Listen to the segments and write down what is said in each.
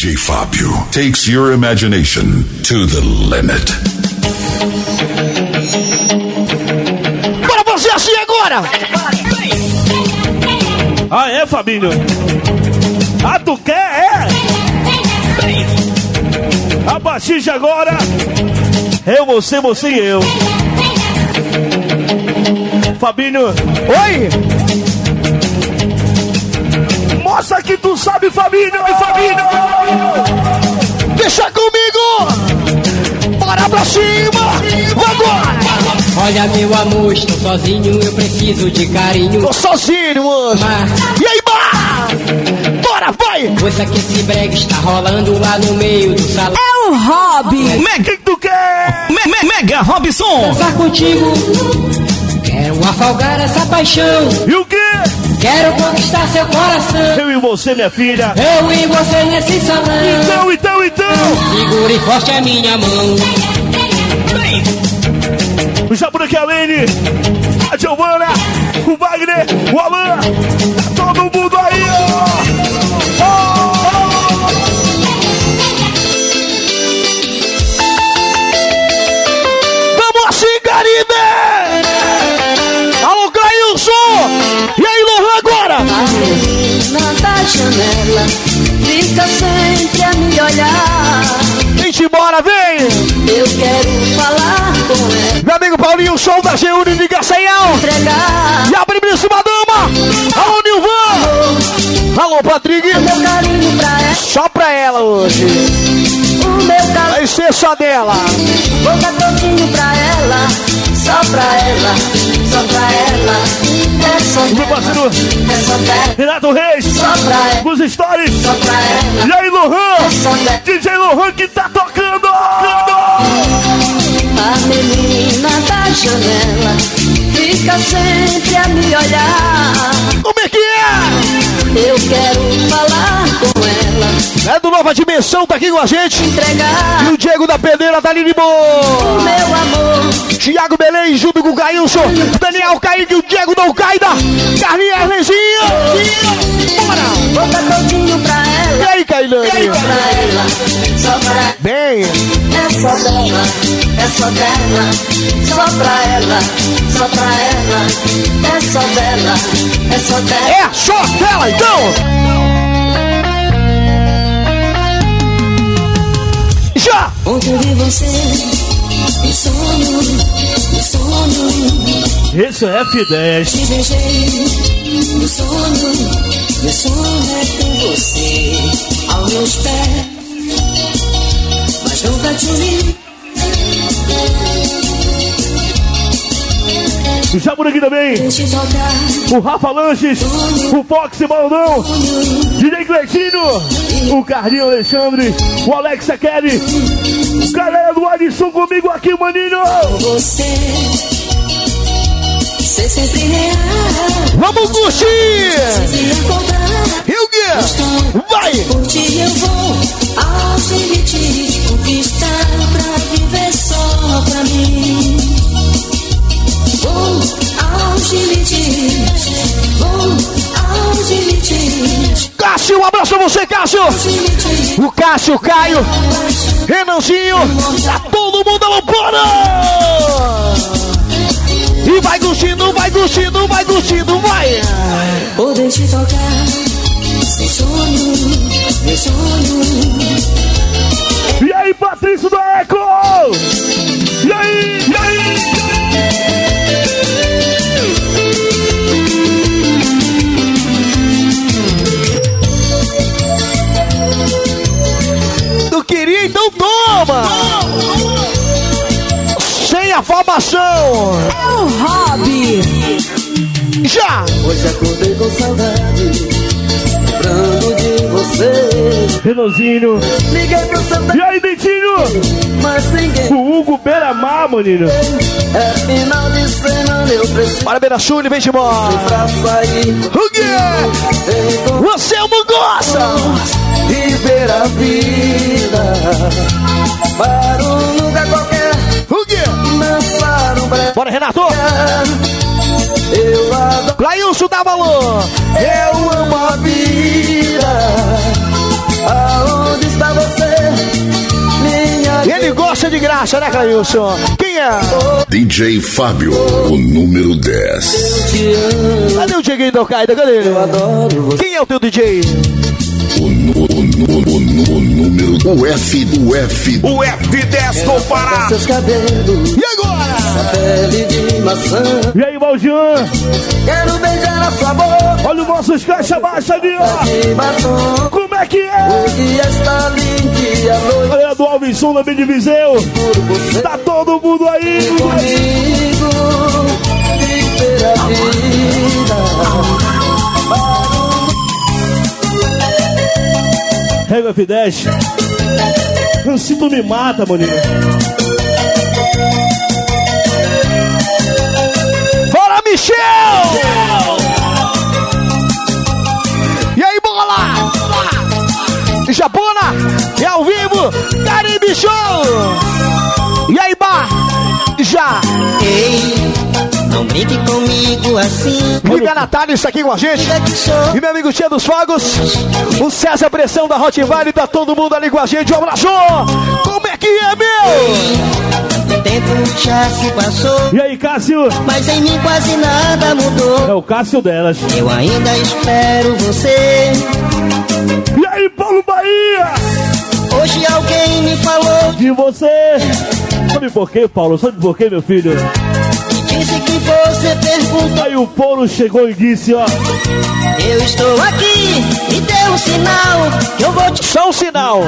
DJ Fábio takes your imagination to the limit. Bora fazer assim agora! Ah, é, Fabinho? Ah, tu quer? É? A partir de agora, eu, você, você e eu. Fabinho, Oi! Que tu sabe, Fabinho, Fabinho. Deixa comigo! Bora pra cima! Agora! Olha meu amor, estou sozinho, eu preciso de carinho. Tô sozinho hoje! Mas E aí, Bar? Bora, vai! Pois que esse brega está rolando lá no meio do salão. É o hobby. O que, que tu quer? Me- me- Mega Robson. Dançar contigo. Quero afogar essa paixão. E o quê? Quero conquistar seu coração. Eu e você, minha filha. Eu e você nesse salão. Então, então, então. Segure forte a minha mão. O Jabura Lene, a Giovana, o Wagner, o Alan. Tá todo mundo aí, janela fica sempre a me olhar. Gente, bora, vem! Eu quero falar com ela, Meu amigo Paulinho, show da Geúni de entregar E a primíssima dama! Alô, Nilvan! Alô, Patrick! meu carinho pra ela, Só pra ela hoje! o meu carinho, Vai ser só dela! vou dar todinho pra ela, só pra ela, só pra ela. Meu parceiro Renato Reis, nos stories. E aí, Lohan? DJ Lohan que tá tocando! A menina da janela fica sempre a me olhar. Como é que é? Eu quero falar com É do Nova Dimensão, tá aqui com a gente! entregar E o Diego da Pedreira tá ali de o boa! meu amor. Thiago Belém junto com o Cailson, Daniel Kaique, o Diego da Alcaida, Carlinhos Ernezinho! Bora! Vou dar todinho pra E ela, aí, Cailane? pra ela, só pra Bem, É só dela, é só dela, só pra ela, só pra ela. É só dela, é só dela. é só dela então! Ontem vi você, sonho, sonho. Esse é F10. Te beijei, sonho, meu sonho é ter você aos meus pés. Mas nunca te vi. O Jabura aqui também. O Rafa Lanches, o Fox Baldão, DJ Cleitinho, o Carlinho Alexandre, o Alexa Kelly, galera do Alisson comigo aqui, maninho. você. Ser sempre real. Vamos curtir! E o quê? Vai! Por ti eu vou aos limites conquistar Cássio! O Cássio, o Caio, Renanzinho, tá todo mundo loucura! E vai curtindo, vai curtindo, vai curtindo, vai! Poder te tocar, sem sonho, meu sonho. E aí, Patrício do Eco? Afobação! É o hobby. Já! Hoje acordei com saudade, lembrando de você. Renanzinho. Liguei pro Santa, E aí, Dentinho? mas ninguém. O Hugo Beramar, maninho. É final de semana, eu preciso Bora, Benaçuli, vem de embora! pra sair. O quê? Encontrar Você é uma gosta! viver a vida para um lugar qualquer, Bora, Renato! Eu adoro, Clailson dá valor! eu amo a vida, aonde de graça, né, Clailson? Quem é? DJ Fábio, o número 10. Cadê o Dieguinho do Alcaida? Cadê ele? Quem é o teu DJ? O, o, o, o número. O F, o F. O F10 do Pará. Seus cabelos, E agora? Pele de maçã. E aí, Valjean? Quero beijar a sua boca Olha os nossos caixa baixa ali, ó. batom. Como é que é? O dia está lindo e a noite Galera do Alvisson da de Viseu. Tá todo mundo aí. Comigo, viver a vida. Rega F10. Rancito me mata, maninho. Michel! E aí, bola? Japona, é ao vivo, Caribe Show! E aí, Bar? Já! Ei, não brinque comigo assim. Liga Natália, isso aqui com a gente. E meu amigo Tia dos Fogos, o César Pressão da Hot Valley, tá todo mundo ali com a gente. Um abraço! Como é que é, meu? O tempo já se passou. E aí, Cássio? Mas em mim quase nada mudou. É o Cássio delas. Eu ainda espero você. E aí, Paulo Bahia? Hoje alguém me falou De você. Sabe por quê, Paulo? Sabe por quê, meu filho? e disse que você perguntou. Aí o Paulo chegou e disse, ó. Eu estou aqui e deu um sinal que eu vou te Só um sinal.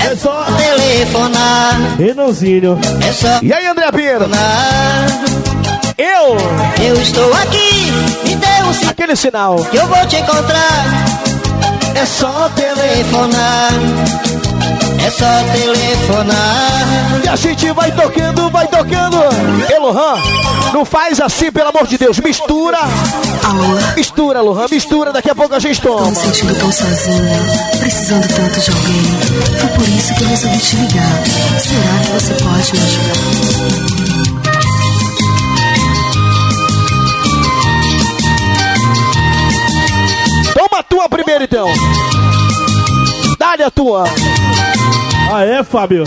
É só telefonar. Renanzinho. É só E aí, André Pinheiro? Eu, Eu estou aqui e deu um sinal aquele sinal. que eu vou te encontrar. É só telefonar. É só telefonar. E a gente vai tocando, vai tocando. Elohan, não faz assim, pelo amor de Deus. Mistura. Mistura, Lohan, mistura. Daqui a pouco a gente Tô toma. me sentindo tão sozinha, precisando tanto de alguém. Foi por isso que eu resolvi te ligar. Será que você pode me ajudar? Toma a tua primeiro, então. Dá-lhe a tua. Ah, é, Fábio?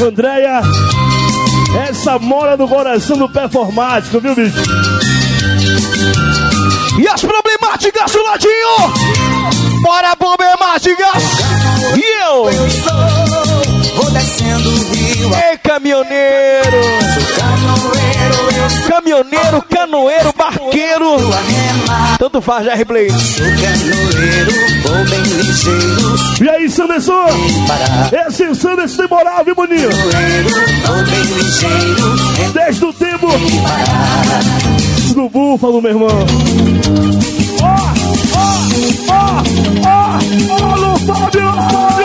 Andréia, essa mora no coração do performático, viu, bicho? E as problemáticas do ladinho. Bora, problemáticas. E eu. Vou descendo o rio. Ei, caminhoneiro. Caminhoneiro, canoeiro, barqueiro. Tanto faz, já replay. Canoeiro, vou bem ligeiro. E aí, Sanderson? Esse Sanderson tem moral, viu, Boninho? Desde o tempo do Búfalo, meu irmão. Ó, ó, ó, ó, ó, Fábio.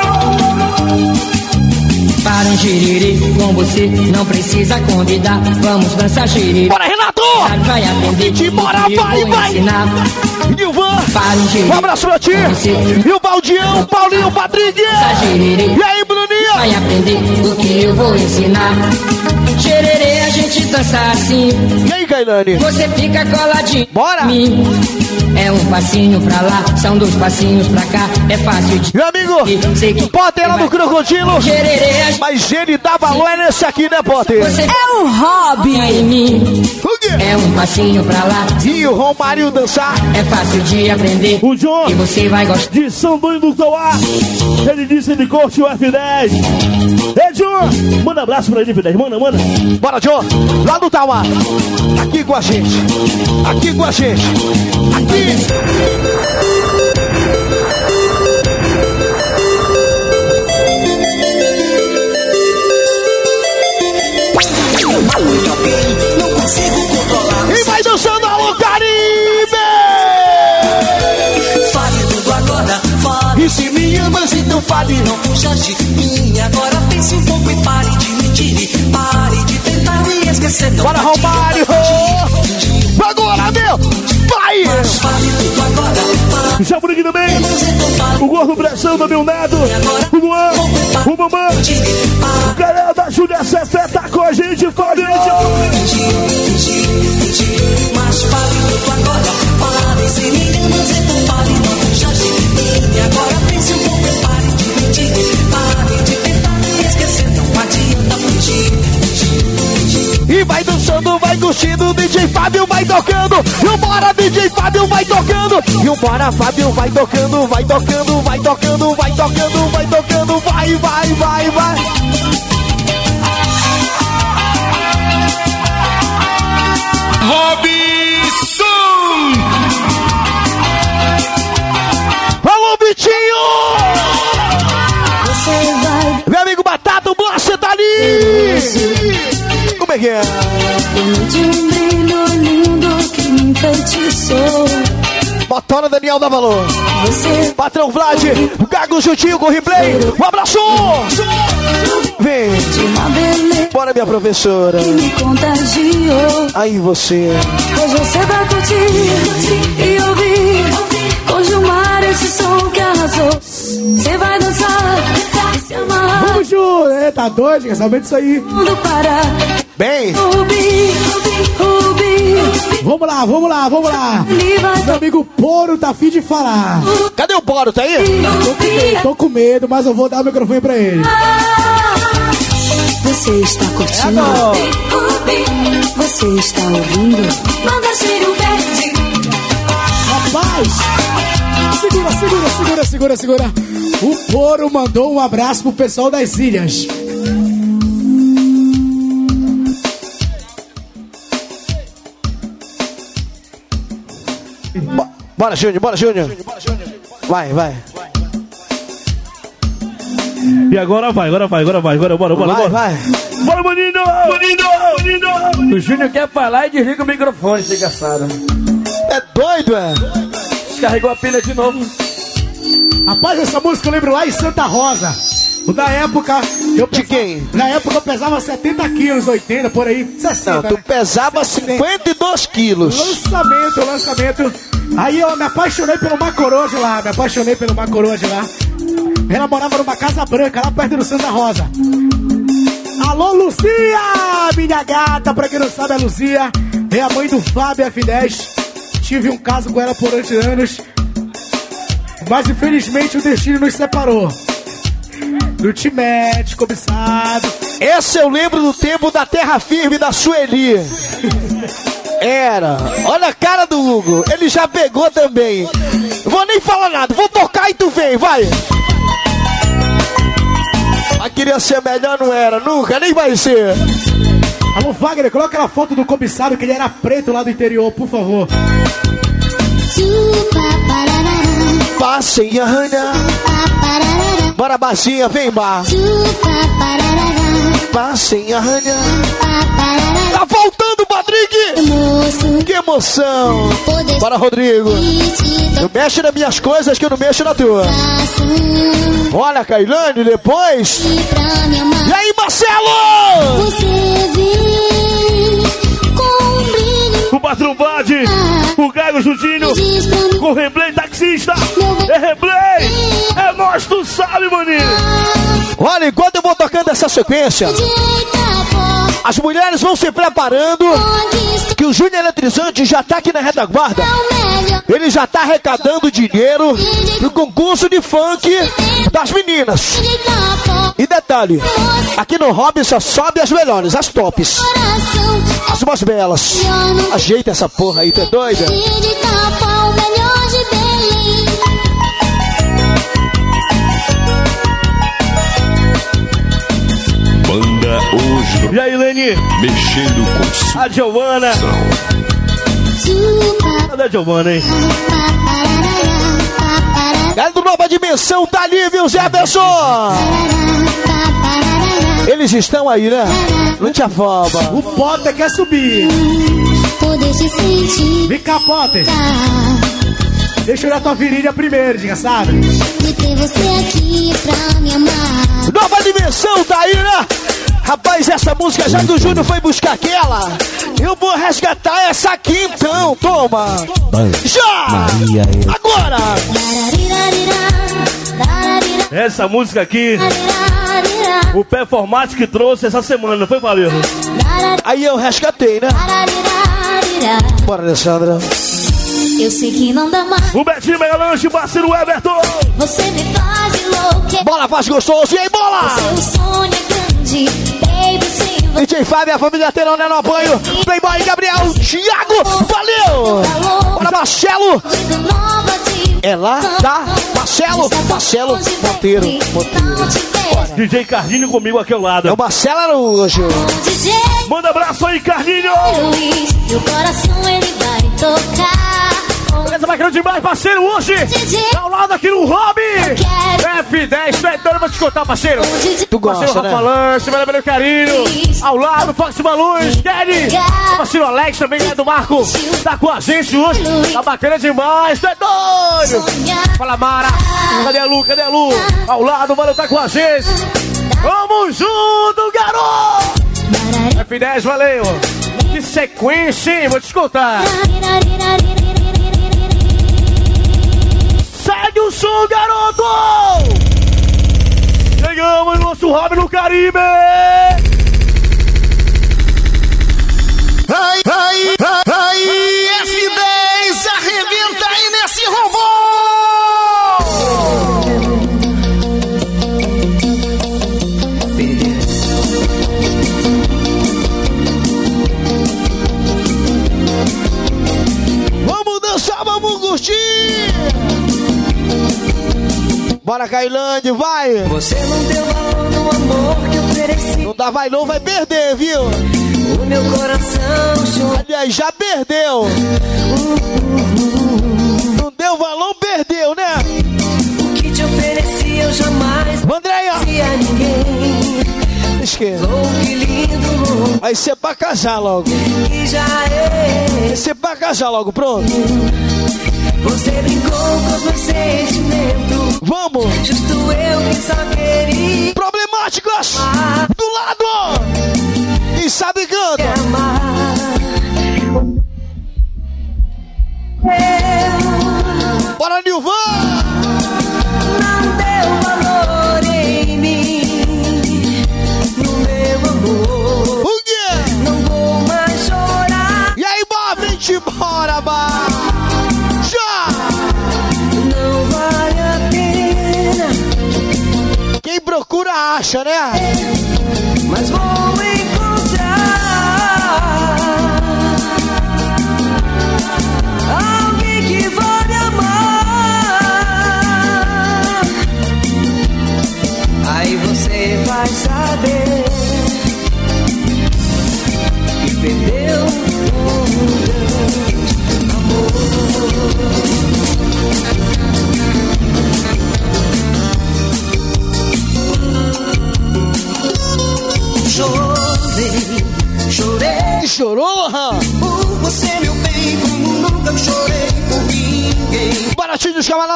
Para um xiriri com você, não precisa convidar. Vamos dançar xiriri. Bora, Renato. Vai aprender. Bora, vai, vai. ensinar. Nilvan. Um xiriri. Um abraço pra ti. E o Baldião, Paulinho, Patrick. Xiriri. E aí, Bruninho? Vai aprender o que eu vou ensinar. Xererê, a gente dança assim. E aí, Gailane? Você fica coladinho. Bora. Mim. É um passinho pra lá, são dois passinhos pra cá. É fácil de. Meu amigo, Sei que Potter lá no Crocodilo. Xererê, a Mas ele dá valor é nesse aqui, né, Potter? Você É o hobby. É um passinho pra lá, E o Romário dançar. é fácil de aprender. O John E você vai gostar. de São do Toá. Ele disse ele curte o F10. Ei, John, manda abraço pra ele, F10. Manda, manda. Bora, John. Lá do Tauá. Aqui com a gente. Aqui com a gente. Aqui. Não consigo vai dançando alô, Caribe! Fale tudo agora, fale. E se me amas, então fale. Não fuja de mim. Agora pense um pouco e pare de mentir. Pare de tentar me esquecer. Não Bora, Romário! Agora, meu! Vai! Fale tudo agora. Já por aqui também. O Gordo Pressão do neto. O Luan. O Mamã. O galera da Júlia Cefé tá com a gente, Fábio. Mas fale agora, fale. Se me amas, então fale. Não fuja de mim. Agora Fábio vai tocando. E bora DJ Fábio vai tocando. E bora Fábio vai tocando, vai tocando, vai tocando, vai tocando, vai tocando, vai, vai, vai, vai. Robson! Alô, Vitinho! Você o ali! Como é que é? de um Daniel da Valor. Patrão Vlad, o Gago Juntinho com o replay. Um abraço! Vem, bora minha professora. Aí você. Hoje você vai curtir e ouvir Com Gilmar esse som que arrasou Você vai dançar e se amarrar Vamos, Ju! É, tá doido? Quer saber disso aí? Mundo parar Bem, Vamos lá, vamos lá, vamos lá! Meu amigo Poro tá afim de falar. cadê o Boro? Tá aí? Rubi Tô com medo, mas eu vou dar o microfone pra ele. Você está curtindo Rubi Você está ouvindo Manda cheiro verde Rapaz! Segura, segura, segura, segura, segura. O Poro mandou um abraço pro pessoal das ilhas. Bo- Bora, Júnior, bora, Júnior. Vai, vai. E agora vai, agora vai, agora vai, agora bora, bora, Vai, bora. vai. Bora, Maninho! Maninho! Maninho! O Júnior quer falar e desliga o microfone, desgraçado. É doido, é? Descarregou a pilha de novo. Rapaz, essa música eu lembro lá em Santa Rosa. Na época. Eu De pesava- quem? Na época eu pesava 70 quilos, 80, por aí. 60. Não, tu né? pesava 52 quilos. Lançamento, lançamento. Aí eu me apaixonei pelo Macoroa de lá, me apaixonei pelo Macoroa de lá. Ela morava numa casa branca, lá perto do Santa Rosa. Alô, Lucia! Minha gata, pra quem não sabe, a Lucia é a mãe do Fábio F10. Tive um caso com ela por anos, mas infelizmente o destino nos separou. No Timete, cobiçado. Esse eu lembro do tempo da terra firme da Sueli. Era. Olha a cara do Hugo. Ele já pegou também. Vou nem falar nada. Vou tocar e tu vem, vai. Mas queria ser melhor, não era. Nunca, nem vai ser. Alô, Wagner, coloca aquela foto do cobiçado que ele era preto lá do interior, por favor. Passem a arranha. Bora, Bacinha, vem, Bar. Passem a arranha. Tá faltando, Patrick! Que emoção! Bora, Rodrigo. Não mexe nas minhas coisas que eu não mexo na tua. Olha, Cailane, depois. E aí, Marcelo? O patrão Vlad, o Gago Juntinho, com o replay taxista. É replay! Nós, tu sabe, maninho! Olha, enquanto eu vou tocando essa sequência, as mulheres vão se preparando. Que o Júnior Eletrizante já tá aqui na retaguarda. Ele já tá arrecadando dinheiro no concurso de funk das meninas. E detalhe, aqui no Hobby só sobe as melhores, as tops, as mais belas. Ajeita essa porra aí, é doida? E aí, Leni? mexendo com A Giovana. Cadê a Giovana, hein? Galera do Nova Dimensão tá ali, viu, Zé Besson? Eles estão aí, né? Não te afoba. O Potter quer subir. Vem cá, Potter. Deixa eu olhar tua virilha primeiro, diga, sabe? de ter você aqui pra me amar. Nova Dimensão tá aí, né? Rapaz, essa música, já que o Júnior foi buscar aquela, eu vou resgatar essa aqui então, toma! Já! Agora! Essa música aqui, o performático que trouxe essa semana, não foi, Valeu? Aí eu resgatei, né? Bora, Alessandra. Eu sei que não dá mais, O Betinho Mega Lanche, parceiro Everton. você me faz enlouquecer. Bola faz gostoso, e aí, bola! Seu sonho é grande, DJ Fábio, a família Terona no apoio. Playboy Gabriel, Thiago, valeu! Bora, Marcelo! É lá, tá? Marcelo, Marcelo Monteiro, Monteiro. DJ Carlinho comigo aqui ao lado. É o Marcelo Araújo. Manda abraço aí, Carlinho! Meu coração ele vai tocar. Beleza, bacana demais, parceiro, hoje! Tá ao lado aqui no Hobby! F10, tu é doido, vou te contar, parceiro! Tu gosta, Parceiro né? Rafa Lanche, meu meu carinho! Ao lado, Fox Baluz, Kelly! Parceiro Alex também, é do Marco! Tá com a gente hoje! Tá bacana demais, tu é doido! Fala, Mara! Cadê a Lu? Cadê a Lu? Ao lado, mano, tá com a gente! Vamos junto, garoto! F10, valeu! Que sequência, hein? Vou te contar! Garoto! Chegamos no nosso hobby no Caribe! Bora, Cailândia, vai! Você não deu valor no amor que ofereci. Não dá vai não, vai perder, viu? O meu coração chorou. Aliás, já perdeu! Não deu valor, perdeu, né? O que te ofereci eu jamais Andréia! a ninguém. Esquerda. Vai ser pra casar logo. que já é. Vai ser pra casar logo, pronto. Você brincou com os meus sentimentos. Vamos! Justo eu que só queria Problemáticas! Do lado! E sabe amar. Eu Bora, Nilvan! não deu valor em mim. No meu amor. O quê? Não vou mais chorar. E aí, bora, vem te embora, bah! Procura acha, né? Mas vou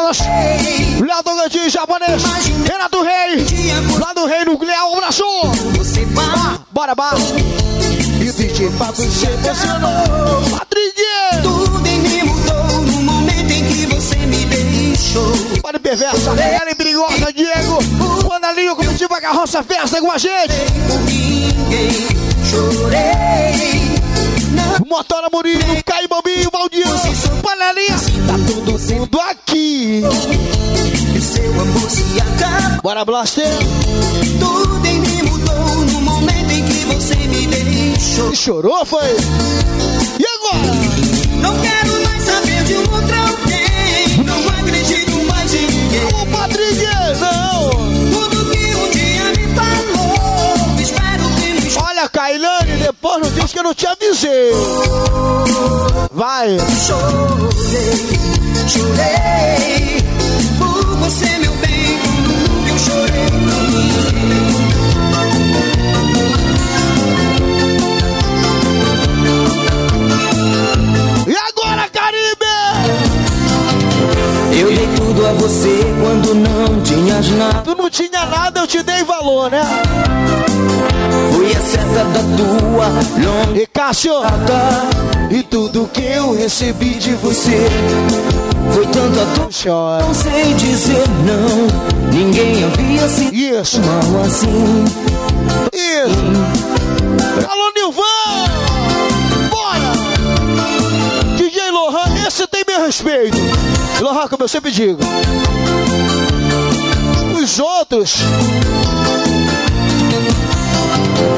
Léo Tocantins, japonês! Renato Rei! Lá do Rei Nuclear, um abraço! Bora, bora! E o DJ Pablo se emocionou! Patrick! tudo em mim mudou no momento em que você me deixou. Bora, perversa! Ellen Perigosa, Diego! Mandalinho, comitiva Carroça Festa com a gente! Ninguém chorei. Motora Murilo, Caio Bobinho, Valdir! Panelinha! Tá todo aqui! que seu amor se acabou. Bora, Blaster! Tudo em mim mudou no momento em que você me deixou. Chorou, foi? E agora? Não quero mais saber de um outro alguém. Não acredito mais em ninguém. O Patrick! Não! Tudo que um dia me falou, espero que me Olha, Kailane, depois não diz que eu não te avisei! Vai! chorei, chorei por você, meu bem, como eu chorei por. E Caribe? Eu dei tudo a você quando não tinhas nada. Tu não tinha nada, eu te dei valor, né? Fui a seta da tua longa E Cássio, e tudo que eu recebi de você, Foi tanto a dor, chora. não sei dizer não. Ninguém havia se Isso, mal assim. isso. Alô, Nilvan! Bora! DJ Lohan, esse tem meu respeito. Lohan, como eu sempre digo. Os outros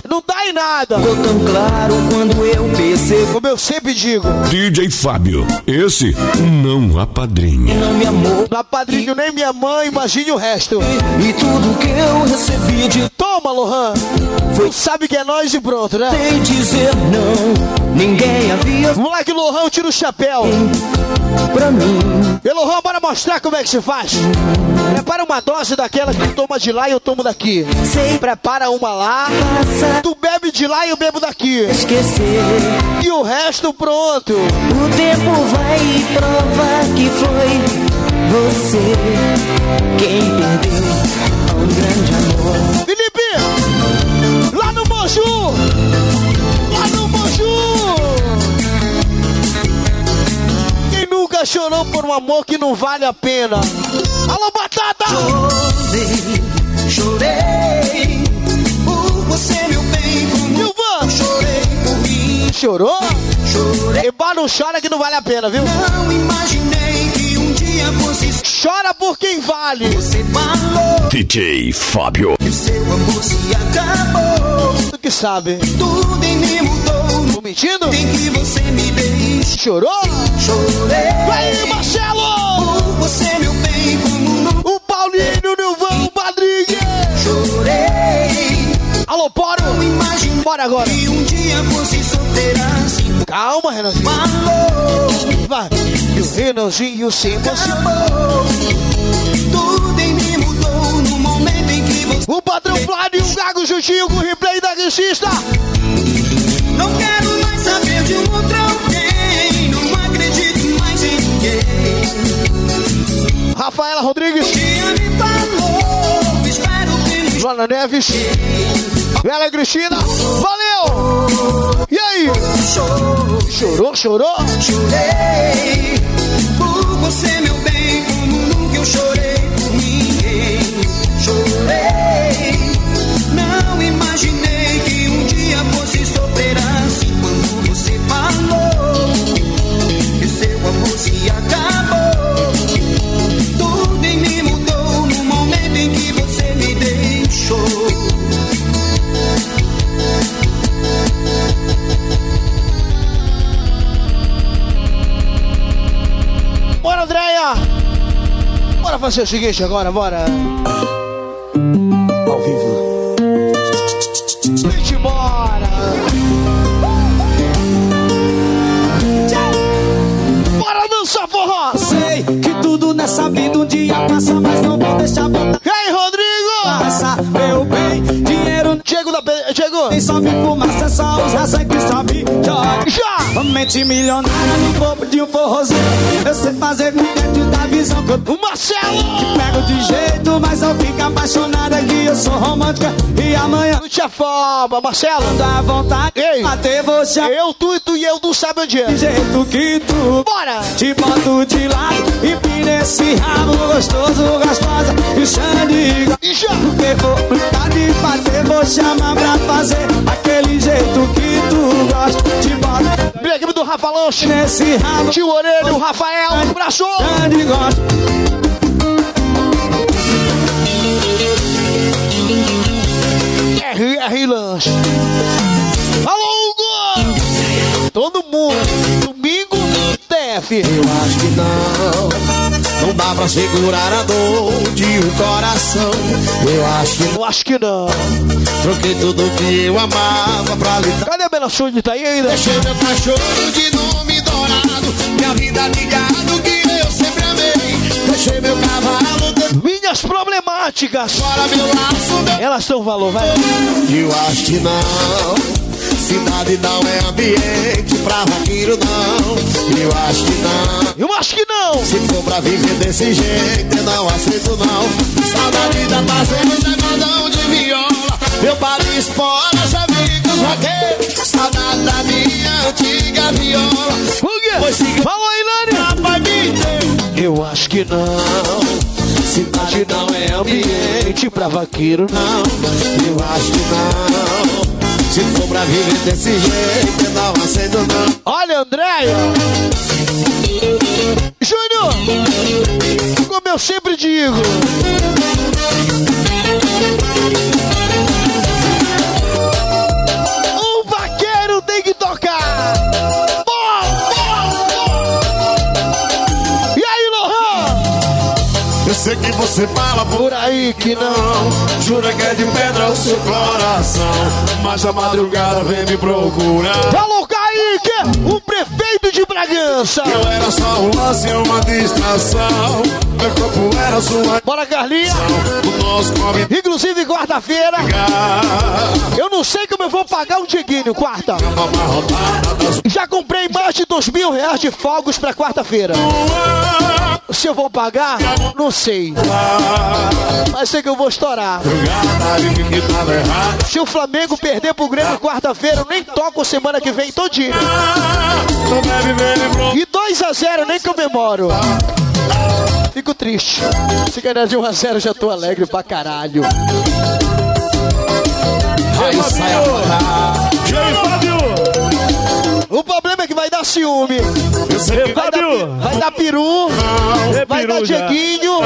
Não dá em nada. Ficou tão claro quando eu percebo. Como eu sempre digo. DJ Fábio, esse não apadrinha. Não me amou. Não apadrinho nem minha mãe, imagine o resto. E tudo que eu recebi de. Toma, Lohan. Foi. Sabe que é nós e pronto, né? Sem dizer não. Ninguém havia. Moleque Lohan, tira o chapéu. Pra mim. E Lohan, bora mostrar como é que se faz. Prepara uma dose daquela que tu toma de lá e eu tomo daqui. Sei. Prepara uma lá. Passa. Tu bebe de lá e eu bebo daqui. Esquecer. E o resto pronto. O tempo vai provar que foi você quem perdeu. Felipe! Lá no Moju! Lá no Moju! Quem nunca chorou por um amor que não vale a pena? Alô, Batata! Chorei, chorei por você, meu bem, como chorei por mim. Chorou? Chorei, Eba, não chora que não vale a pena, viu? não imaginei Chora por quem vale! você falou DJ Fábio. que o seu amor se acabou. Tu que sabe. Tudo em mim mudou. Tô mentindo? Tem que você me deixe. Chorou? Chorei Vai, Marcelo! por você, meu bem, como O Paulinho, o Nilvão, o Padrinho! chorei. Alô, Poro! Não Bora agora! que um dia solteira assim. Calma, Renanzinho! Falou, Vai! E o Renanzinho você. acabou. Tudo em mim mudou no momento em que você. O padrão Flávio, o Gago Juntinho com o replay da Guichista. Não quero mais saber de um outro alguém. Não acredito mais em ninguém. Rafaela Rodrigues, me falou, espero que não Joana Neves, Bela Cristina. Valeu! Chorou. Chorou, chorou? Chorei Bora fazer o seguinte agora, bora! Ao vivo. Vem embora! Bora dançar forró! Sei que tudo nessa vida um dia passa, mas não vou deixar voltar. E aí, Rodrigo! Passa, meu bem, dinheiro Diego da... Diego! nem sobe fumaça, é só usar sangue sobe, joga. Já! Mente milionária no corpo de um forrozinho. Eu sei fazer com dentro da visão que eu O Marcelo! pego de jeito, mas eu fico apaixonada que eu sou romântica. E amanhã Não te afoba, Marcelo! dá vontade Ei. bater você Eu, tu e tu e eu, tu sabe onde é. de jeito que tu Bora! te boto de lado e pira esse rabo gostoso, gostosa e Xande. E já! Porque vou brincar de bater, vou chamar pra fazer aquele jeito que tu gosta. Te boto equipe do Rafa Lanche, nesse rabo, tio Orelho, o Rafael, um abraço! Gosta. RR Lanche. Alô, Hugo! Todo mundo, domingo, TF. Eu acho que não, não dá pra segurar a dor de um coração. Eu acho que Eu acho que não. troquei tudo que eu amava pra lhe dar. Cadê a Bela Sud? Tá aí ainda? Deixei meu cachorro de nome dourado, minha vida de gado que eu sempre amei. Deixei meu cavalo, de- Minhas problemáticas. fora meu laço, meu. Elas um valor, vai. Eu acho que não. Cidade não é ambiente pra vaqueiro, não. Eu acho que não. Eu acho que não. Se for pra viver desse jeito, eu não aceito não. Saudade da fazenda, cordão de viola. Meu padre espora, os amigos vaqueiros. Saudade da minha antiga viola. Pois siga- fala aí, Lani. Eu acho que não. Cidade não é ambiente pra vaqueiro, não. Eu acho que não. Pra viver desse jeito, eu não aceito não. Olha, Andréia. Júnior, como eu sempre digo. Você fala por aí que não. Jura que é de pedra o seu coração. Mas a madrugada vem me procurar. Alô, Kaique, o prefeito de Bragança. Eu era só um lance, uma distração. Meu corpo era sua. Bora, Carlinha. Inclusive, quarta-feira, eu não sei como eu vou pagar o Dieguinho, quarta. Já comprei mais de dois mil reais de fogos pra quarta-feira. Se eu vou pagar, não sei. Mas sei que eu vou estourar. Se o Flamengo perder pro Grêmio quarta-feira, eu nem toco semana que vem todinho. E 2 a 0 nem comemoro. Fico triste. Se ganhar de 1 a 0 já tô alegre pra caralho. Aí sai a E aí, Fábio? O problema é que vai dar ciúme. Vai dar, Fábio? vai dar peru, É vai dar peru já. Dieguinho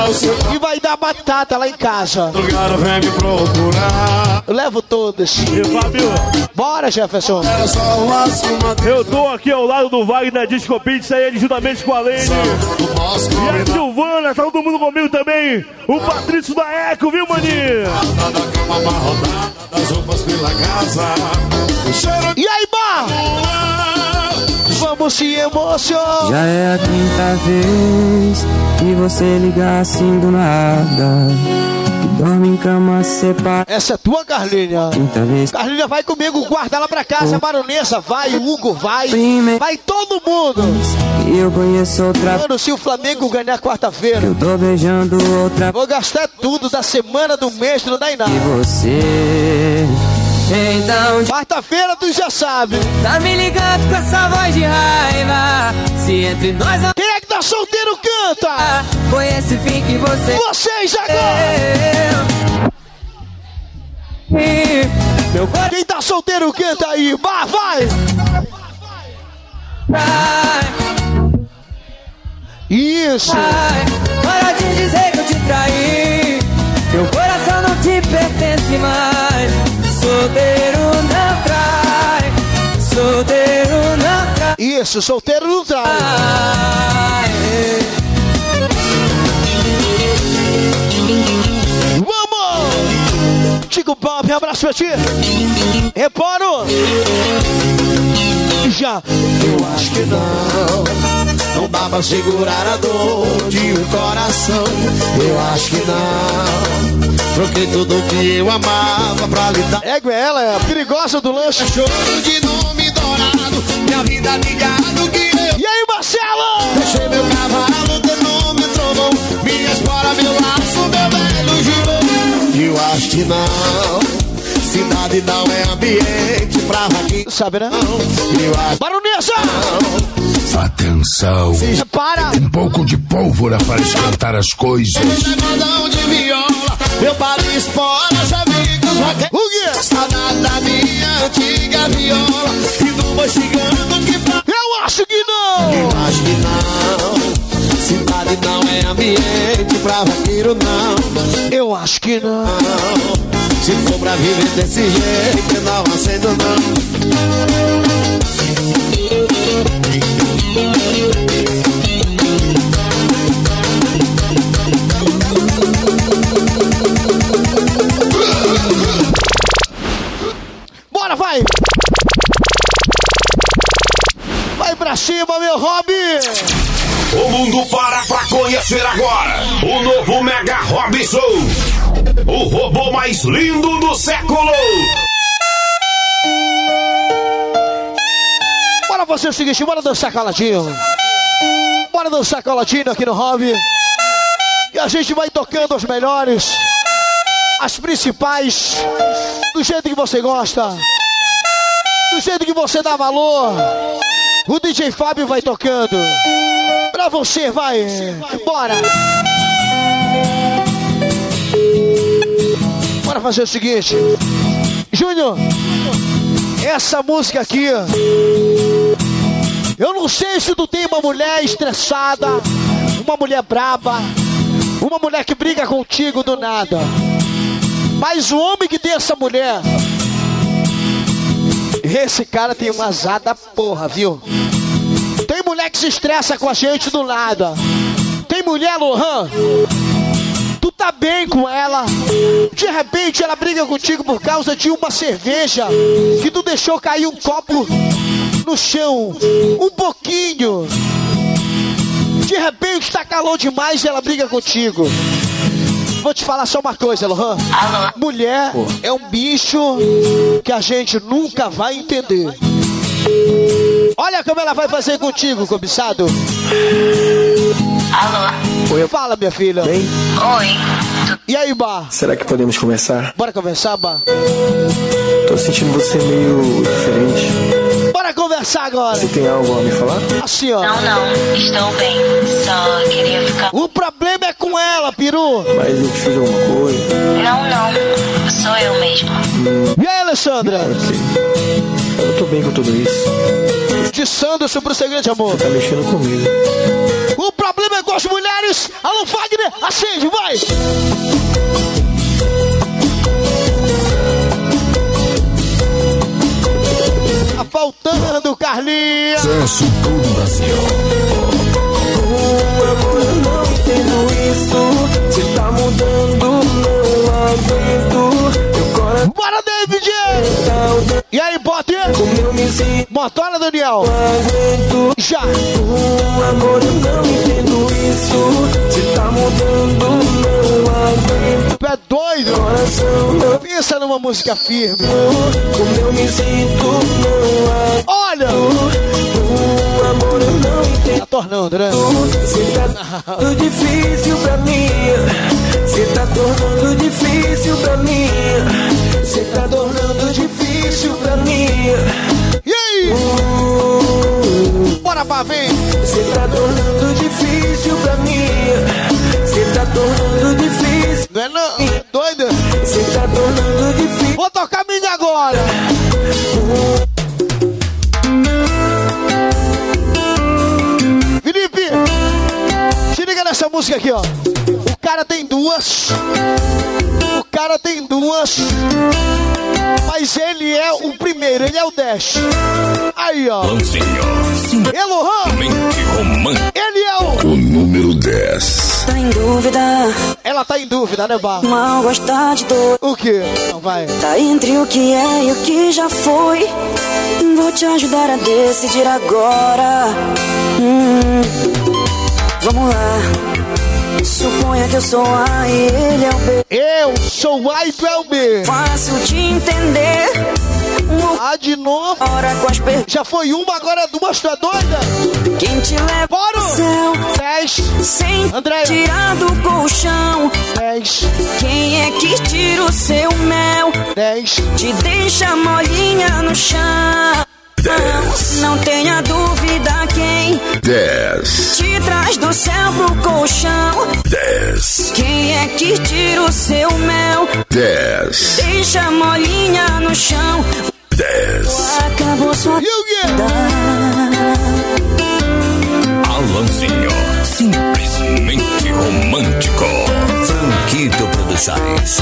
e vai dar batata lá em casa. madrugada vem me procurar. Eu levo todas. E Fábio? Bora, Jefferson. Uma Eu tô aqui ao lado do Wagner Disco Pizza, ele juntamente com a Lene. E a. Silvana, tá todo mundo comigo também. O Patrício da Eco, viu, maninho? Da Se emocionar. Já é a quinta vez que você liga assim do nada. Que dorme em cama separada. Essa é tua, Carlinha. Quinta vez Carlinha, vai comigo, guarda ela pra casa. Baronesa, vai. Hugo, vai. Prime- Vai todo mundo. eu conheço outra. Mano, se o Flamengo ganhar quarta-feira, Eu tô beijando outra. vou gastar tudo da semana, do mês, não dá em nada. E você. Então Quarta-feira, tu já sabe. tá me ligando com essa voz de raiva. Se entre nós não Quem é que tá solteiro, canta. foi esse fim que você. Vocês agora. Meu. Quem tá solteiro, canta aí. Bah, vai. Isso. Ai, para de dizer que eu te traí. Meu coração não te pertence mais. Solteiro não trai. Solteiro não trai. Isso, solteiro não trai. Vamos! Tico Pop, abraço pra ti. Reparo. Já. Eu acho que não. Não dá pra segurar a dor de um coração. Eu acho que não. Troquei tudo que eu amava pra lhe dar. É ela, é perigosa do lanche. Choro de nome dourado. Minha vida ligado que eu. E aí, Marcelo? Deixei meu cavalo, termômetro bom. Minha espora, meu laço, meu velho jurou. Eu acho que não. Cidade não é ambiente pra vaquinha. Sabe, né? Eu acho Baronesa! Atenção. Para! Um pouco de pólvora para esquentar as coisas. Levadão de viola, meu paro espora, os amigos vaqueiros. O quê? Saudade da minha antiga viola e do boi cigano que pra... Eu acho que não! Eu acho que não. Cidade não é ambiente pra vaqueiro, não. Eu acho que não. Se for pra viver desse jeito, eu não aceito, não. Bora, vai! Vai pra cima, meu hobby! O mundo para pra conhecer agora o novo Mega Robson. O robô mais lindo do século. Bora fazer o seguinte, bora dançar coladinho. Bora dançar coladinho aqui no hobby. E a gente vai tocando as melhores, as principais, do jeito que você gosta, do jeito que você dá valor. O DJ Fábio vai tocando. Pra você, vai. Bora. Bora fazer o seguinte. Júnior, essa música aqui. Eu não sei se tu tem uma mulher estressada, uma mulher braba, uma mulher que briga contigo do nada. Mas o homem que tem essa mulher, esse cara tem uma azada porra, viu? Tem mulher que se estressa com a gente do nada. Tem mulher, Lohan, tá bem com ela. De repente ela briga contigo por causa de uma cerveja que tu deixou cair um copo no chão. Um pouquinho. De repente tá calor demais e ela briga contigo. Vou te falar só uma coisa, Lohan. Mulher é um bicho que a gente nunca vai entender. Olha como ela vai fazer contigo, cobiçado. Alô? Oi. Fala, minha filha. Bem? Oi. E aí, Bar? Será que podemos conversar? Bora conversar, Bar? Tô sentindo você meio diferente. Bora conversar agora. Você tem algo a me falar? Assim, ó. Não, não, estou bem. Só queria ficar. O problema é com ela, peru. Mas eu te fiz alguma coisa? Não, não. Sou eu mesmo. E aí, Alessandra? Eu tô bem com tudo isso. De Sanderson pro segredo de amor. Tá mexendo comigo. O problema é com as mulheres. Alô, Fagner, acende, vai. Tá faltando, Carlinha. Sucesso todo Brasil. O amor, eu não entendo isso. Você tá mudando, E aí, sinto. Motora, Daniel. Já. Amor, eu não entendo isso. Você tá mudando, não aguento. Tu é doido? Coração. Pensa numa música firme. Como eu me sinto, não. Olha! O amor, eu não entendo. Tá tornando, né? Você tá tornando difícil pra mim. Você tá tornando difícil pra mim. Você tá tornando difícil pra mim. E aí? Bora pra ver. Você tá tornando difícil pra mim. Você tá tornando difícil. Não é não? Doida? Você tá tornando difícil. Vou tocar minha agora. Felipe, se liga nessa música aqui, ó. O cara tem duas. O cara tem duas. Mas ele é o primeiro, ele é o Dash. Aí, ó. Elohan, Mente romântica. ele é o. O número 10. Tá em dúvida, Ela tá em dúvida, né, Bar? mal gostar de dor. O quê? Não vai. Tá entre o que é e o que já foi. Vou te ajudar a decidir agora. Hum, vamos lá. Suponha que eu sou A e ele é o B. Eu sou A e tu é o B. Fácil de entender. Ah, de novo? Hora com as per... Já foi uma, agora duas, tu é doida? Quem te leva Bora! céu 10, sem Andréia. tirar do colchão. 10, Quem é que tira o seu mel? 10. Te deixa molinha no chão. Não tenha dúvida quem 10. te traz do céu pro colchão. 10. Quem é que tira o seu mel? 10. Deixa molinha no chão. 10. Acabou sua vida. Alanzinho. Simplesmente romântico. Franquito Produções.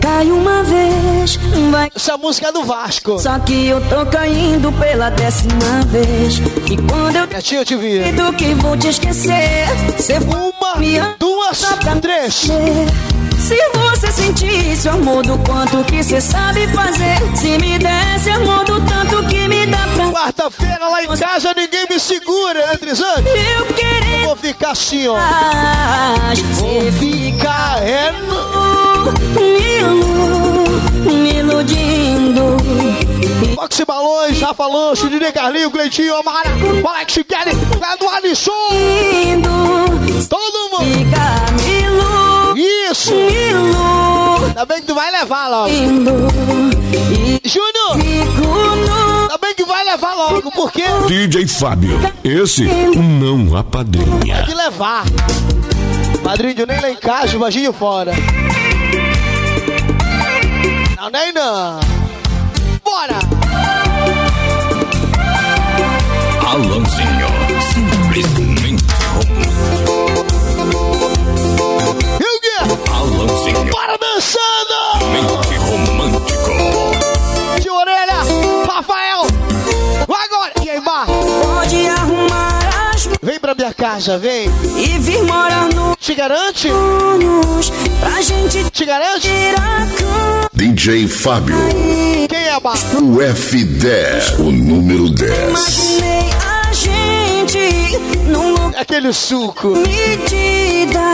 Cai uma vez vai. Essa música é do Vasco. Só que eu tô caindo pela décima vez. E quando eu eu te vi. do que vou te esquecer, cê Uma, ama duas, três. Se você sentisse o amor do quanto que cê sabe fazer, se me desse amor do tanto que me dá pra Quarta-feira lá em casa ninguém me segura, Trisante? eu querer. Vou ficar assim, ó. Você Ficar é me me iludindo. Balões, Rafa Lancho, Didi Carlinho, Cleitinho, Amara, Alex Kelly, Pedro Alisson. Todo mundo. fica me Isso. me Ainda bem que tu vai levar logo. Júnior, ainda bem que vai levar logo, porque DJ Fábio. Esse não apadrinha. de levar. Padrinho nem lá em casa, imagine fora. Não, nem não. Bora! Alanzinho, simplesmente romântico. E o quê? Alanzinho. Bora dançando! Mente romântico. De orelha, Rafael. Agora, queimar. Pode arrumar as... Vem pra minha casa, vem. E vir morar no... Te garante? Pra gente... Te garante? DJ Fábio, Quem é a o F10, o número 10. Imaginei a gente num lugar Aquele suco. medida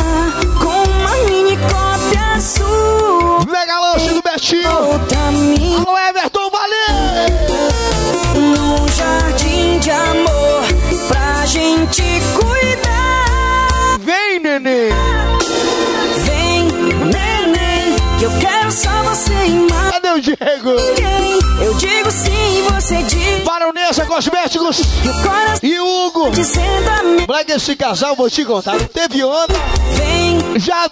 com uma mini cópia sua. Mega lanche do Betinho. Alô, Everton, valeu! num jardim de amor pra gente cuidar. Só você e mais Cadê o Diego? ninguém. Eu digo sim, você diz Baronesa Cosméticos e o Hugo. Moleque, esse casal, vou te contar, não teve onda, Vem, já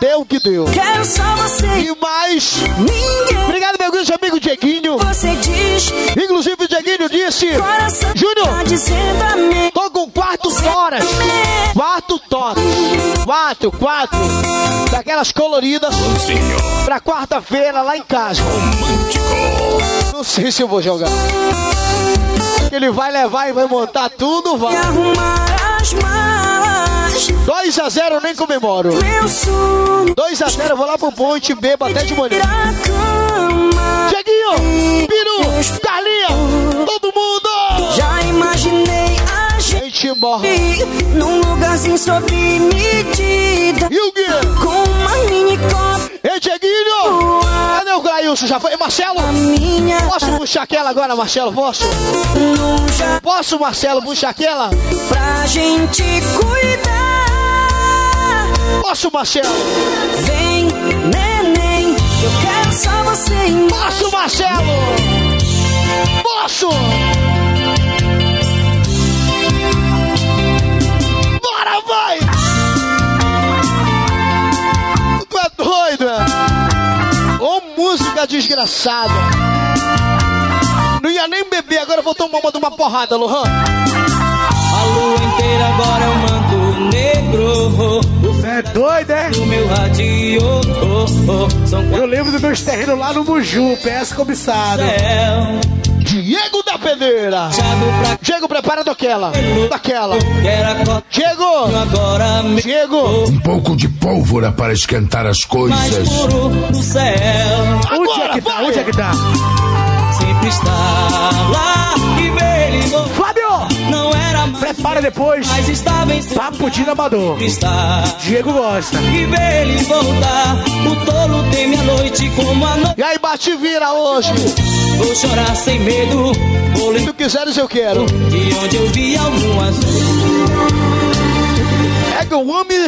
deu o que deu. quero só você e E mais, ninguém. obrigado, meu grande amigo Dieguinho. Você diz Inclusive, o Dieguinho disse: Júnior, tá tô com quatro toras. Quatro toras. Quatro, quatro. Daquelas coloridas pra quarta-feira lá em casa. Não sei se eu vou jogar. Ele vai levar e vai montar tudo, vai. arrumar as malas. 2 a 0 eu nem comemoro. Meu sono 2 a 0 eu vou lá pro ponte, bebo até de manhã. Dieguinho, Peru, Carlinha, todo mundo! Já imaginei a morre. num lugarzinho sob medida. E o Gui? Com uma mini copa Ei, Dieguinho! Cadê o Grailson? Já foi? Marcelo? minha. Posso puxar aquela agora, Marcelo? Posso? Posso, Marcelo, puxar aquela? pra gente cuidar. Posso, Marcelo? Vem, neném, música desgraçada! Não ia nem beber, agora eu vou tomar uma de uma porrada, Lohan. A lua inteira agora é um manto negro. O É doido, é? do meu radiador são Eu lembro dos meus terrenos lá no Muju, PS cobiçado. céu. Da Peneira! Diego, prepara daquela. Daquela. Diego! Diego! Um pouco de pólvora para esquentar as mais coisas. Onde é que tá? Onde é que tá? Sempre está lá e ver Prepara depois. Papo de amador. Diego gosta. E ver ele voltar. O tolo teme a noite como a noite. E aí, bate e vira hoje. Vou chorar sem medo. Vou Se tu quiseres, eu quero. de onde eu vi algum azul. Pega o homem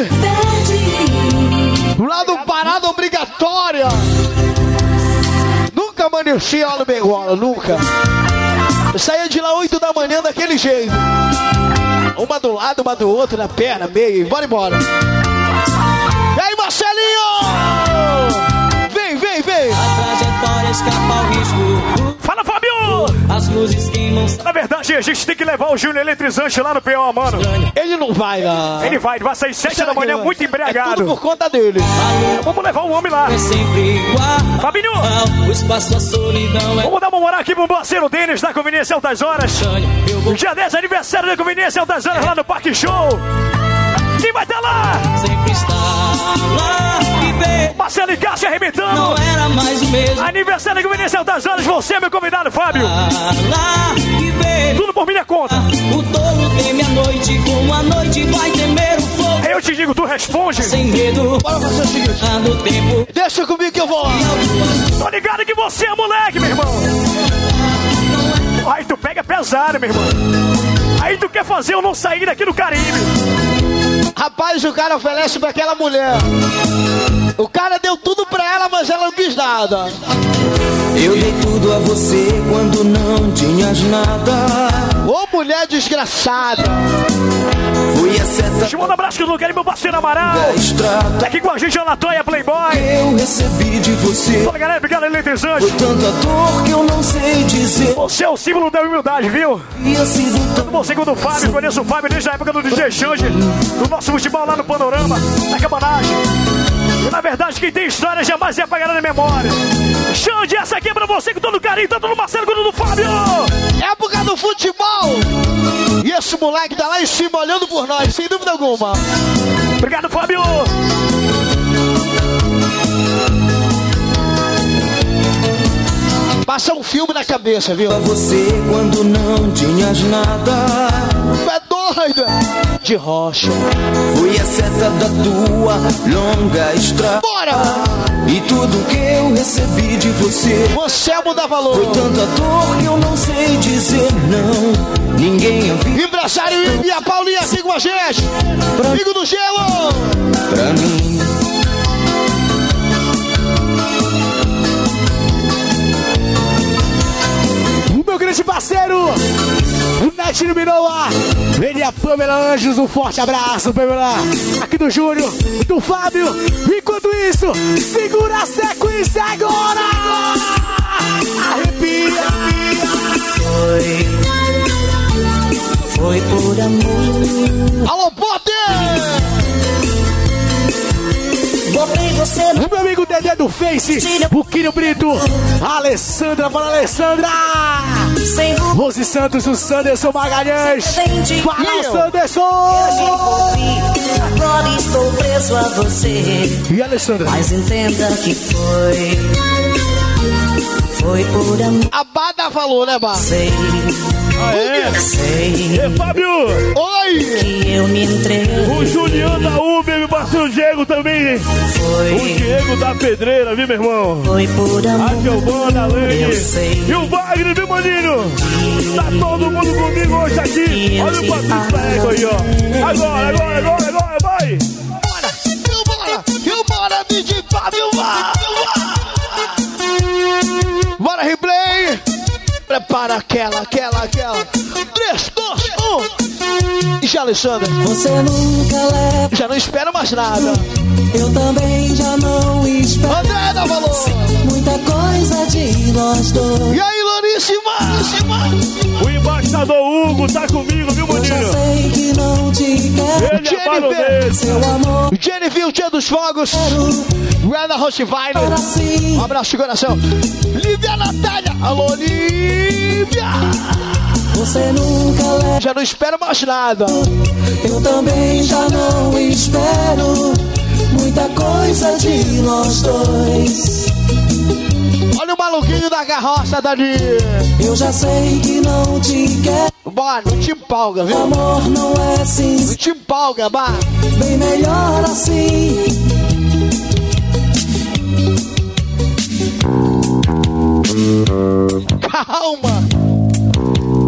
lá do parada obrigatória. Nunca amanheci lá no Bengola, nunca. Eu saía de lá 8 da manhã daquele jeito. Uma do lado, uma do outro, na perna, meio, bora embora. E aí, Marcelinho! Vem, vem, vem! A trajetória escapa Na verdade, a gente tem que levar o Júnior Eletrizante lá no PO, mano. Ele não vai lá. Ele vai, ele vai sair 7 da manhã muito É tudo embriagado. por conta dele. Vamos levar o homem lá. É sempre igual. Fabinho, O espaço, a solidão é vamos dar uma moral aqui pro parceiro Denis da Conveniência Altas Horas. vou Dia 10, aniversário da Conveniência Altas Horas lá no Parque Show. Quem vai estar lá? sempre estar lá Marcelo e Cássia arrebentando. Não era mais o mesmo. Aniversário da Conveniência Altas Horas, você é meu convidado, Fábio. Lá ver. Tudo por minha conta. O tolo teme a noite, como a noite vai temer o fogo. Aí eu te digo, tu responde. Sem medo, Bora fazer o seguinte. ah, no tempo. Deixa comigo que eu vou lá. Tô ligado que você é moleque, meu irmão. Aí tu pega pesado, meu irmão. Aí tu quer fazer eu não sair daqui do Caribe. Rapaz, o cara oferece pra aquela mulher. O cara deu tudo pra ela, mas ela não quis nada. Eu dei tudo a você quando não tinhas nada. Ô mulher desgraçada. Fui a seta Te manda um abraço que eu não quero meu parceiro Amaral. da estrada. Tá aqui com a gente, a Latoya Playboy. Eu recebi de você. Toda galera, obrigado, eletrizante. Foi tanta dor que eu não sei dizer. Você é o símbolo da humildade, viu? Tão Você com o Fábio, conheço o Fábio desde a época do DJ Xande, do nosso futebol lá no Panorama, na cabanagem. E na verdade, quem tem história jamais é apagada na memória. Xande, essa aqui é pra você com todo carinho, tanto no Marcelo quanto no Fábio. Época do futebol. E esse moleque tá lá em cima olhando por nós, sem dúvida alguma. Obrigado, Fábio. Passa um filme na cabeça, viu? Você quando não tinhas nada. Doida de rocha. Fui a seta da tua longa estrada. Bora! E tudo que eu recebi de você. Você é mudar valor. Foi tanta dor que eu não sei dizer não. Ninguém ouviu. Empresário e a Paulinha aqui com a gente. Amigo do gelo. Pra mim. O meu grande parceiro, Netinho Minoa. Ele é a Pamela Anjos. Um forte abraço, Pamela. Aqui do Júnior, do Fábio. Enquanto isso, segura a sequência agora. Arrepia, Foi. Foi por amor. Alô, Potter! O meu amigo Dedé do Face, o Quinho Brito, a Alessandra, fala Alessandra! Rose Santos, o Sanderson Magalhães, fala o Sanderson! Agora estou preso a você. E Alessandra? Mas entenda que foi. Foi por amor. A Bada falou, né, Bada? Sei. Ah, é? Sei. E Fábio! Oi! Que eu me entreguei. O Juliano da Uber, meu parceiro Diego também. Foi. O Diego da Pedreira, viu, meu irmão? Foi por amor. A Giovana, a Lene. E o Wagner, viu, maninho? Tá todo mundo comigo hoje aqui. Olha o Patrício Prego aí, ó. Agora, agora, agora, agora, vai! Bora! Eu bora! Eu bora, DJ Fábio! Bora, replay! Prepara aquela, aquela, aquela. 3, 2, 1. E já, Alessandra? Você nunca leva. Já não espera mais nada. Eu também já não espero. André dá valor. Muita coisa de nós dois. E aí, Laríssima? O embaixador Hugo tá comigo, Seu amor. Jennifer, o Dia dos Fogos. Reda Rottweiler. Um abraço de coração. Lívia Natália. Alô, Lívia. Você nunca leva. Já não espero mais nada. Eu também já não espero. Muita coisa de nós dois. Olha o maluquinho da carroça, Dani. Eu já sei que não te quero. Bora, não te empolga, viu? Amor não é Não sincero. te empolga, bah. Bem melhor assim. Calma.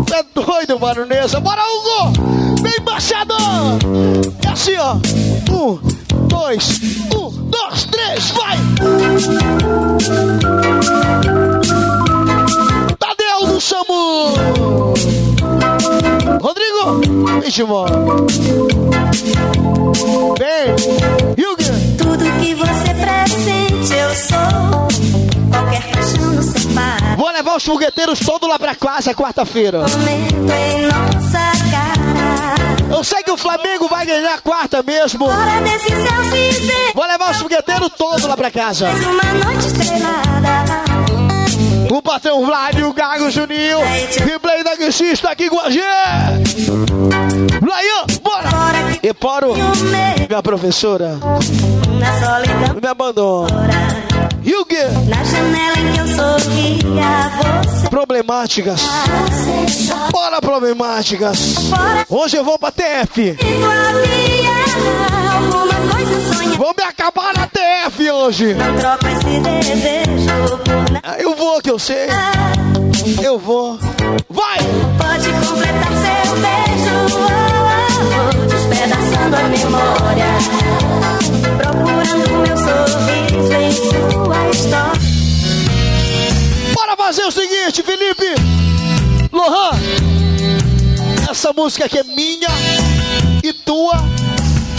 Você é doido, baronesa. Bora, Hugo. Vem, embaixador. É assim, ó. Um, dois, um, dois, três, vai. Tadeu do Samu. Rodrigo. Vem, Timó. Vem. Yugi. Tudo que você presente eu sou. Qualquer paixão nos separa. Vou levar os fogueteiros todos lá pra casa quarta-feira. Momento em nossa cara. Eu sei que o Flamengo vai ganhar quarta mesmo. Vou levar os fogueteiros todos lá pra casa. O patrão Vlad e o Gago Juninho. Replay da Guixi está aqui com a gente. Ryan, bora. E Poro, o minha professora, me abandona. Yugi, Na janela em que eu sorria, você problemáticas. Você Bora, problemáticas. Hoje eu vou pra TF. Vou me acabar na TF hoje. Não troca esse desejo por. Ah, Eu vou, que eu sei. Eu vou. Vai! Pode completar seu beijo, oh, oh, despedaçando a memória. Fazer o seguinte, Felipe! Lohan! Essa música aqui é minha e tua.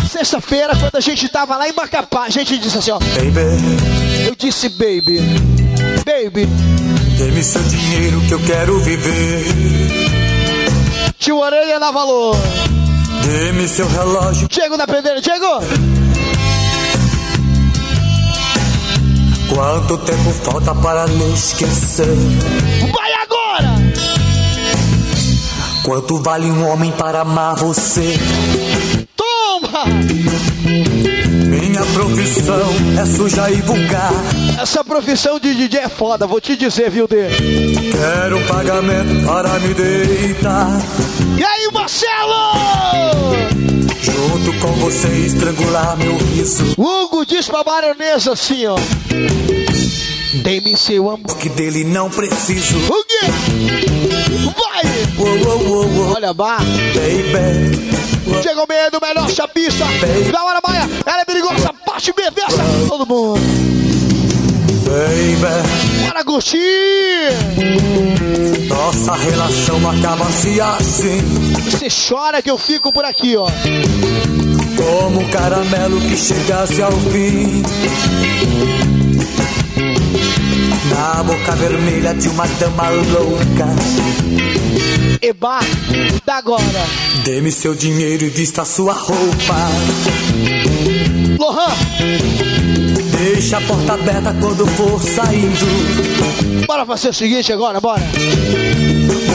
Sexta-feira, quando a gente tava lá em Macapá, a gente disse assim, ó. Baby, Eu disse, baby. Baby. dê-me seu dinheiro que eu quero viver. Tio Orelha dá valor. Dê-me seu relógio. Diego da Pedreira. Diego! Quanto tempo falta para lhe esquecer? Vai agora! Quanto vale um homem para amar você? Toma! Minha profissão é suja e vulgar. Essa profissão de DJ é foda, vou te dizer, viu, D? Quero um pagamento para me deitar. E aí, Marcelo? Junto com você estrangular meu riso. Hugo diz pra baronesa assim, ó. Dê-me seu amor. Que dele não preciso. O quê? Vai! Uou, uou, uou. Olha, bar. Baby. Chegou medo, melhor chapista. Da hora, Maia. Ela é perigosa. Parte perversa. Todo mundo. Baby. Bora curtir. Nossa relação acaba-se assim. Você chora que eu fico por aqui, ó. Como um caramelo que chegasse ao fim. Na boca vermelha de uma dama louca. Eba, da agora. Dê-me seu dinheiro e vista sua roupa. Lohan, Deixa a porta aberta quando for saindo. bora fazer o seguinte agora, bora.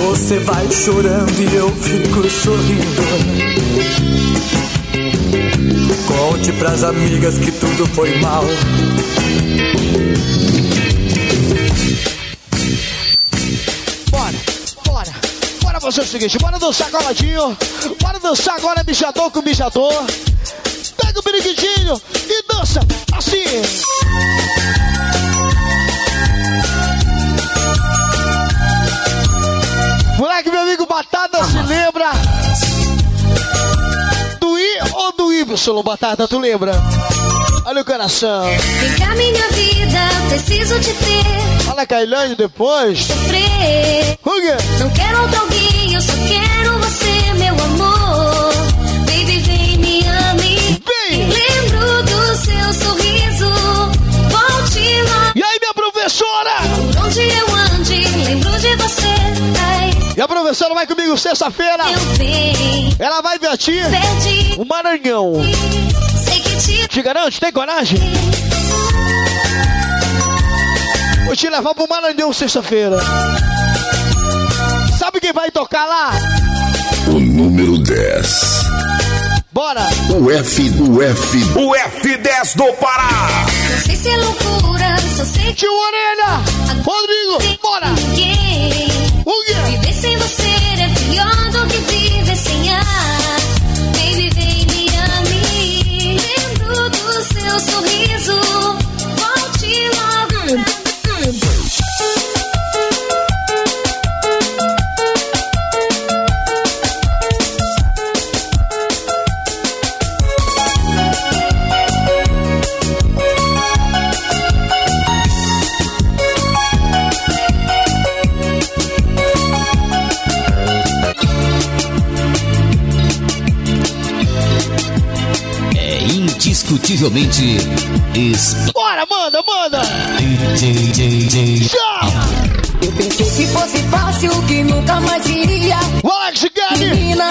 Você vai chorando e eu fico sorrindo. Conte pras amigas que tudo foi mal. Bora, bora. Bora fazer o seguinte, bora dançar coladinho. Bora dançar agora mijador com mijador. Pega o periquitinho e dança assim. Moleque, meu amigo Batata se lembra do I ou do Y, Batata, tu lembra? Olha o coração. Vem cá, minha vida, preciso te ter. Olha a Kailane depois. Sofrer. Não quero outro alguém, eu só quero professora? Por onde eu ande, lembro de você. Ai, E a professora vai comigo sexta-feira. Ela vai ver a ti. Perdi. O Maranhão. Sei que te Te garante, tem coragem? Vou te levar pro Maranhão sexta-feira. Sabe quem vai tocar lá? O número 10. Bora! O F do F. O F10 do Pará. Não sei se é loucura, só sei que Tio Orelha! Rodrigo, bora! ninguém. O quê? Viver sem você indiscutivelmente es- Bora, manda, manda! Eu pensei que fosse fácil, que nunca mais iria. O Alex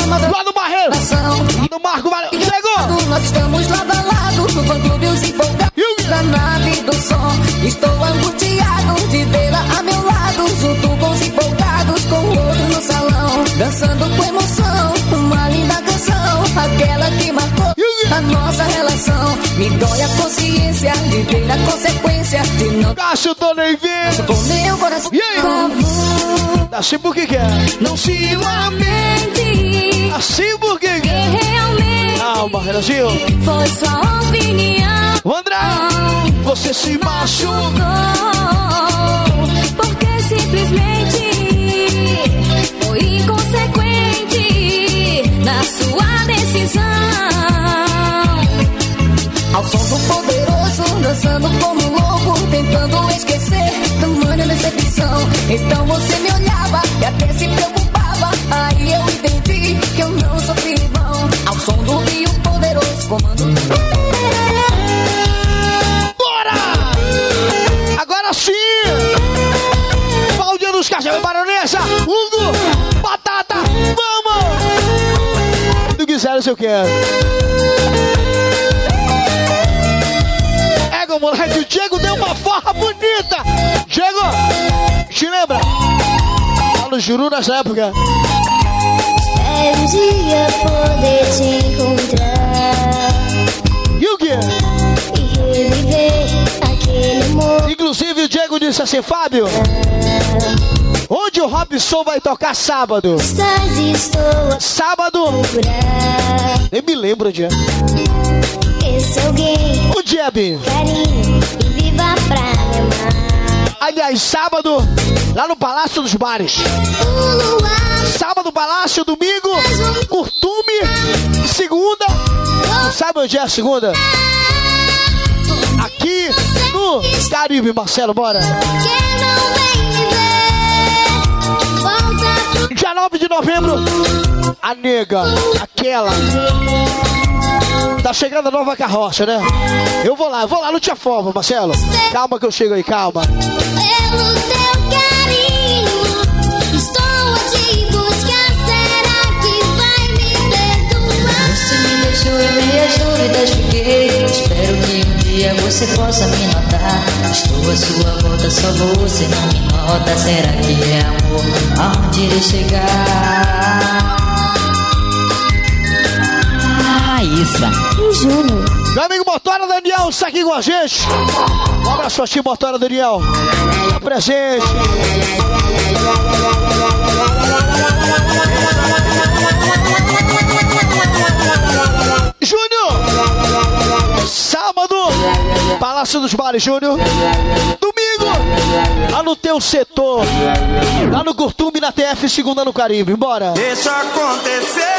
mas Lá no Barreiro! Lá no Marco Vale... Chegou! Nós estamos lado a lado, no fã clube os empolgados E da nave do som. Estou angustiado de vê-la a meu lado, junto com os empolgados, com o outro no salão. Dançando com emoção, uma linda canção, aquela que marcou nossa relação. Me dói a consciência de ver a consequência de não Cássio, tô nem vendo! com meu coração. E aí? Assim por que quer? Não se lamente, Assim por que Que quer? realmente Calma, Renanzinho! foi sua opinião. O André! Você se machucou! Porque simplesmente foi inconsequente na sua decisão. Dançando como louco, tentando esquecer tamanha decepção. Então você me olhava e até se preocupava. Aí eu entendi que eu não sofri vão. Ao som do Rio Poderoso, comando. Bora! Agora sim! Valdir dos Cachorros Baronesa! Hugo! Batata! Vamos! Quiser, se eu quero. Ega, moleque, o Diego deu uma forra bonita! Diego! Te lembra? Lá no Juru nessa época. Espero um dia poder te encontrar E o quê? e reviver aquele amor. Inclusive o Diego disse assim, Fábio, onde o Robson vai tocar sábado? Sábado, nem me lembro, Diego. Esse alguém, O Jeb. carinho e viva pra me amar. Aliás, sábado, lá no Palácio dos Bares. Sábado, Palácio, domingo, Curtume, segunda. Sabe onde é a segunda? Aqui no Caribe, Marcelo, bora. Dia 9 de novembro, a nega, aquela. Tá chegando a nova carroça, né? Eu vou lá, eu vou lá, não te afoba, Marcelo. Calma que eu chego aí, calma. pelo teu carinho. Estou a te buscar. Será que vai me perdoar? Você me deixou e minhas dúvidas fiquei. Espero que um dia você possa me notar. Estou à sua volta, só você não me nota. Será que é amor? Aonde irei chegar? Raíssa. E Júnior. Meu amigo Motora Daniel está aqui com a gente. Um abraço a ti, Motora Daniel. Tá presente. Júnior! Sábado, Palácio dos Bares, Júnior. Domingo, lá no teu setor. Lá no Curtume, na TF, segunda no Caribe. Bora. Deixa acontecer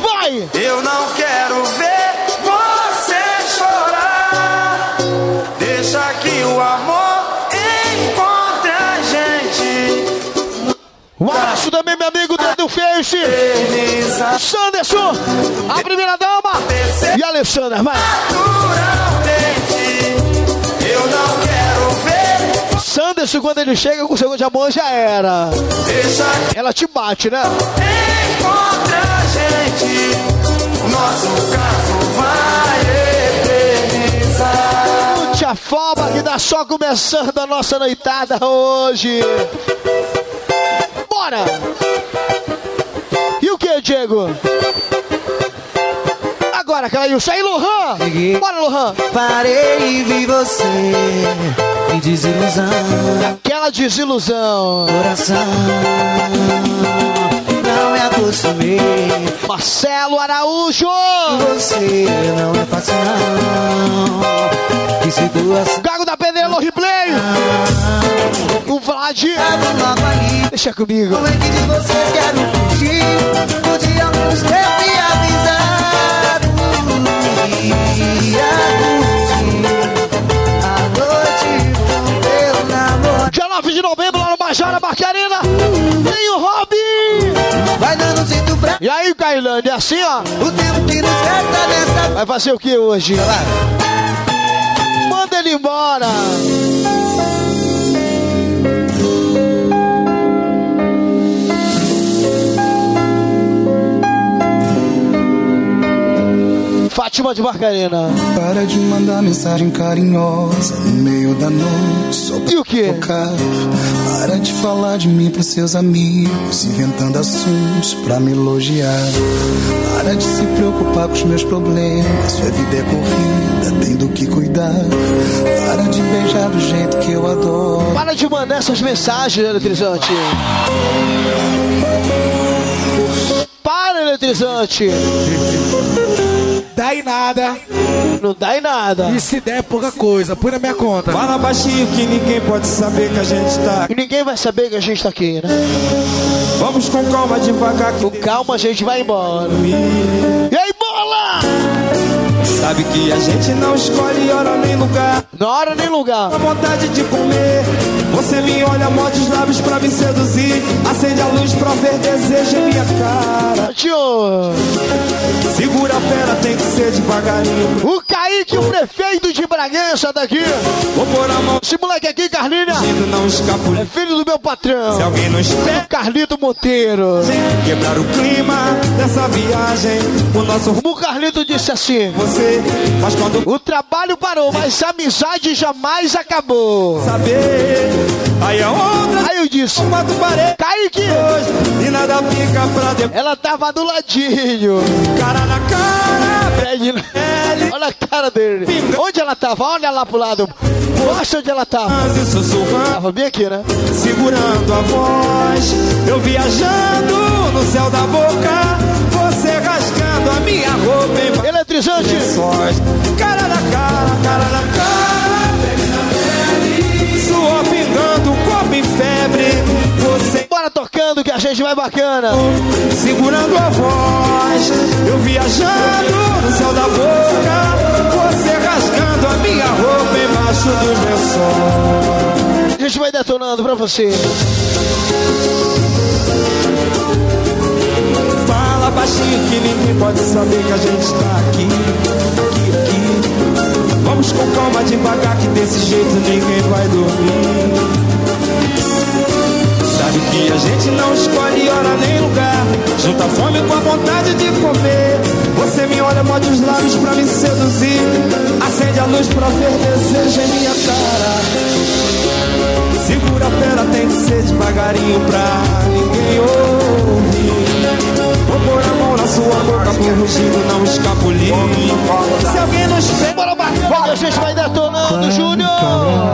Vai! Eu não quero ver você chorar. Deixa que o amor encontre a gente. Um abraço também, meu amigo Dedo Feixe. Sanderson, a primeira dama. E a Alessandra, vai. Eu não quero ver. Sanderson, quando ele chega com o segundo de amor, já era. Ela te bate, né? encontre gente. O nosso caso vai eternizar. Não te afoba que tá só começando a nossa noitada hoje. Bora! E o que, Diego? Agora, Clailson. Aí, Lohan! Bora, Lohan! Parei e vi você em desilusão. Aquela desilusão. Coração, não me acostumei. Marcelo Araújo! Você não é fácil não. Que situação. Gago da Pedreira, replay! O Vlad! Deixa comigo. Como é que de vocês quero fugir? Podia nos ter Cailane, é assim, ó. o tempo que nessa Vai fazer o que hoje? Manda ele embora! Fátima de Barcarena. Para de mandar mensagem carinhosa no meio da noite só pra E o quê? tocar. Para de falar de mim pros seus amigos, inventando assuntos pra me elogiar. Para de se preocupar com os meus problemas, sua vida é corrida, tem do que cuidar. Para de beijar do jeito que eu adoro. Para de mandar essas mensagens, eletrizante. Para, eletrizante. Dá em nada. Não dá em nada. E se der, é pouca coisa. Põe na minha conta. Fala baixinho que ninguém pode saber que a gente tá. E ninguém vai saber que a gente tá aqui, né? Vamos com calma, devagar que Com calma a gente vai embora. E aí, bola! sabe que a gente não escolhe hora nem lugar. Na hora nem lugar. A vontade de comer. Você me olha, morde os lábios pra me seduzir. Acende a luz pra ver desejo em minha cara. Tio, Segura a fera, tem que ser devagarinho. o Kaique, o prefeito de Bragança daqui. Vou pôr a mão Esse moleque aqui, Carlinha, não é filho do meu patrão. Se alguém não espera, Carlito Monteiro. quebrar o clima dessa viagem. O nosso O Carlito disse assim: você, mas quando o trabalho parou, mas a amizade jamais acabou. saber Aí a outra. Aí eu disse: Quatro paredes. Kaique! E nada fica pra depois. Ela tava do ladinho. Cara na cara. Pede. Olha a cara dele. Onde ela tava? Olha lá pro lado. Mostra onde ela tava. Tava bem aqui, né? Segurando a voz. Eu viajando no céu da boca. Você rasgando a minha roupa Eletrizante. Cara na cara, cara na cara. Febre. Você Bora tocando que a gente vai bacana. segurando a voz. Eu viajando no céu da boca. Você rasgando a minha roupa embaixo dos lençóis. A gente vai detonando pra você. Fala baixinho que ninguém pode saber que a gente tá aqui, aqui, aqui. Vamos com calma devagar que desse jeito ninguém vai dormir. Sabe que a gente não escolhe hora nem lugar. Junta a fome com a vontade de comer. Você me olha, morde os lábios pra me seduzir. Acende a luz pra ver desejo em minha cara. Segura a pera, tem que ser devagarinho pra ninguém ouvir. Vou pôr a mão na sua boca pro rugido não escapulir. Se alguém nos pega, Bora bacana, a gente vai detonando, Júnior.